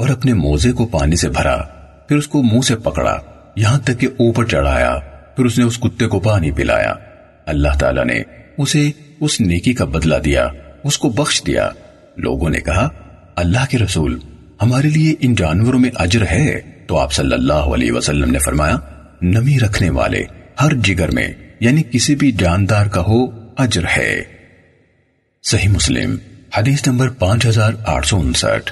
और अपने मोजे को पानी से भरा, फिर उसको मुँह से पकड़ा, यहाँ तक कि ऊपर चढ़ाया, फिर उसने उस कुत्ते को पानी पिलाया। अल्लाह ताला ने उसे उस नेकी का बदला दिया, उसको बख्श दिया। लोगों ने कहा, अल्लाह के रसूल, हमारे लिए इन जानवरों में अजर है? तो आप सल्लल्लाहु अलैहि वसल्लम ने फरमाया, नमी रखने वाले, हर जिगर में, यानी किसी भी जानदार का हो, अजर है। सही मुस्लिम, हदीस नंबर पाँच हज़ार आठ सौ उनसठ।